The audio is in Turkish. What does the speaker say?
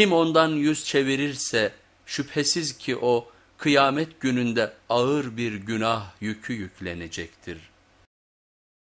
Kim ondan yüz çevirirse şüphesiz ki o kıyamet gününde ağır bir günah yükü yüklenecektir.''